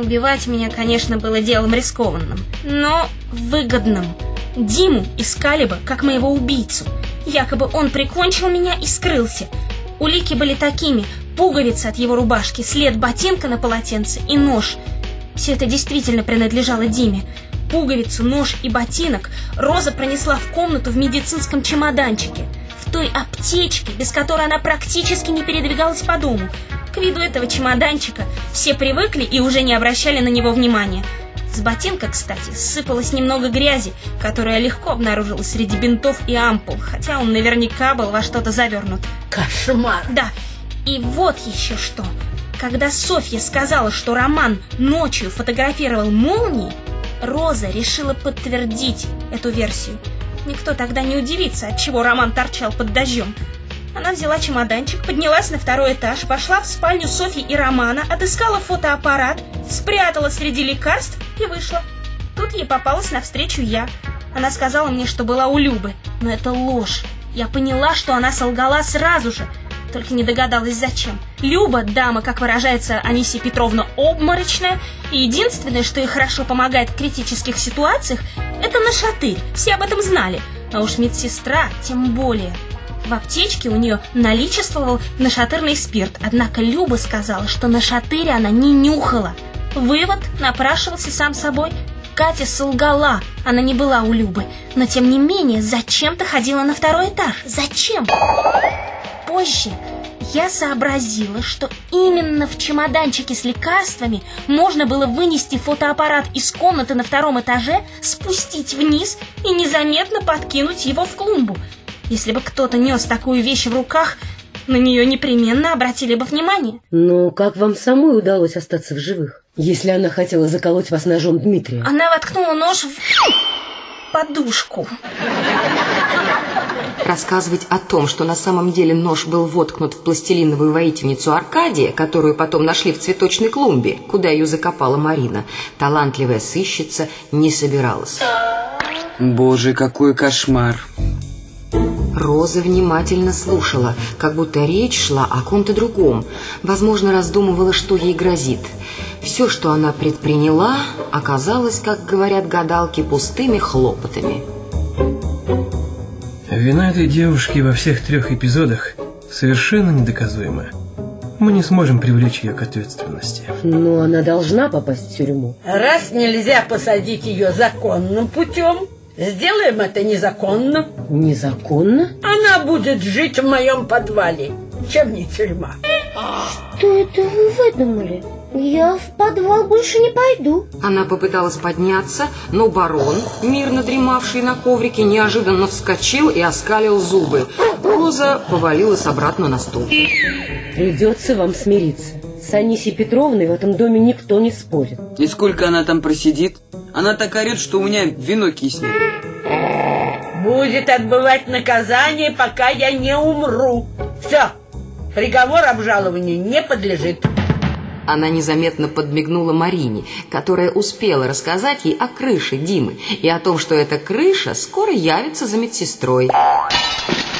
убивать меня, конечно, было делом рискованным, но выгодным. Диму искали бы, как моего убийцу. Якобы он прикончил меня и скрылся. Улики были такими. Пуговица от его рубашки, след ботинка на полотенце и нож. Все это действительно принадлежало Диме. Пуговицу, нож и ботинок Роза пронесла в комнату в медицинском чемоданчике. В той аптечке, без которой она практически не передвигалась по дому. К виду этого чемоданчика все привыкли и уже не обращали на него внимания. С ботинка, кстати, сыпалось немного грязи, которая легко обнаружилась среди бинтов и ампул, хотя он наверняка был во что-то завернут. Кошмар! Да, и вот еще что. Когда Софья сказала, что Роман ночью фотографировал молнии, Роза решила подтвердить эту версию. Никто тогда не удивится, от чего Роман торчал под дождем. Она взяла чемоданчик, поднялась на второй этаж, пошла в спальню Софьи и Романа, отыскала фотоаппарат, спрятала среди лекарств и вышла. Тут ей попалась навстречу я. Она сказала мне, что была у Любы, но это ложь. Я поняла, что она солгала сразу же, только не догадалась зачем. Люба, дама, как выражается Анисия Петровна, обморочная, и единственное, что ей хорошо помогает в критических ситуациях, это нашатырь. Все об этом знали. А уж медсестра тем более. В аптечке у нее наличествовал нашатырный спирт, однако Люба сказала, что нашатырь она не нюхала. Вывод напрашивался сам собой. Катя солгала, она не была у Любы, но тем не менее зачем-то ходила на второй этаж. Зачем? Позже я сообразила, что именно в чемоданчике с лекарствами можно было вынести фотоаппарат из комнаты на втором этаже, спустить вниз и незаметно подкинуть его в клумбу. Если бы кто-то нес такую вещь в руках, на нее непременно обратили бы внимание. Но как вам самой удалось остаться в живых, если она хотела заколоть вас ножом Дмитрия? Она воткнула нож в подушку. Рассказывать о том, что на самом деле нож был воткнут в пластилиновую воительницу Аркадия, которую потом нашли в цветочной клумбе, куда ее закопала Марина, талантливая сыщица не собиралась. Боже, какой кошмар! Роза внимательно слушала, как будто речь шла о ком-то другом. Возможно, раздумывала, что ей грозит. Все, что она предприняла, оказалось, как говорят гадалки, пустыми хлопотами. Вина этой девушки во всех трех эпизодах совершенно недоказуема. Мы не сможем привлечь ее к ответственности. Но она должна попасть в тюрьму. Раз нельзя посадить ее законным путем, сделаем это незаконно. Незаконно? Она будет жить в моем подвале. Чем не тюрьма? Что это вы выдумали? Я в подвал больше не пойду. Она попыталась подняться, но барон, мирно дремавший на коврике, неожиданно вскочил и оскалил зубы. Роза повалилась обратно на стул. Придется вам смириться. С Анисией Петровной в этом доме никто не спорит. И сколько она там просидит? Она так орет, что у меня вино киснет. Будет отбывать наказание, пока я не умру. Все, приговор обжалованию не подлежит. Она незаметно подмигнула Марине, которая успела рассказать ей о крыше Димы и о том, что эта крыша скоро явится за медсестрой.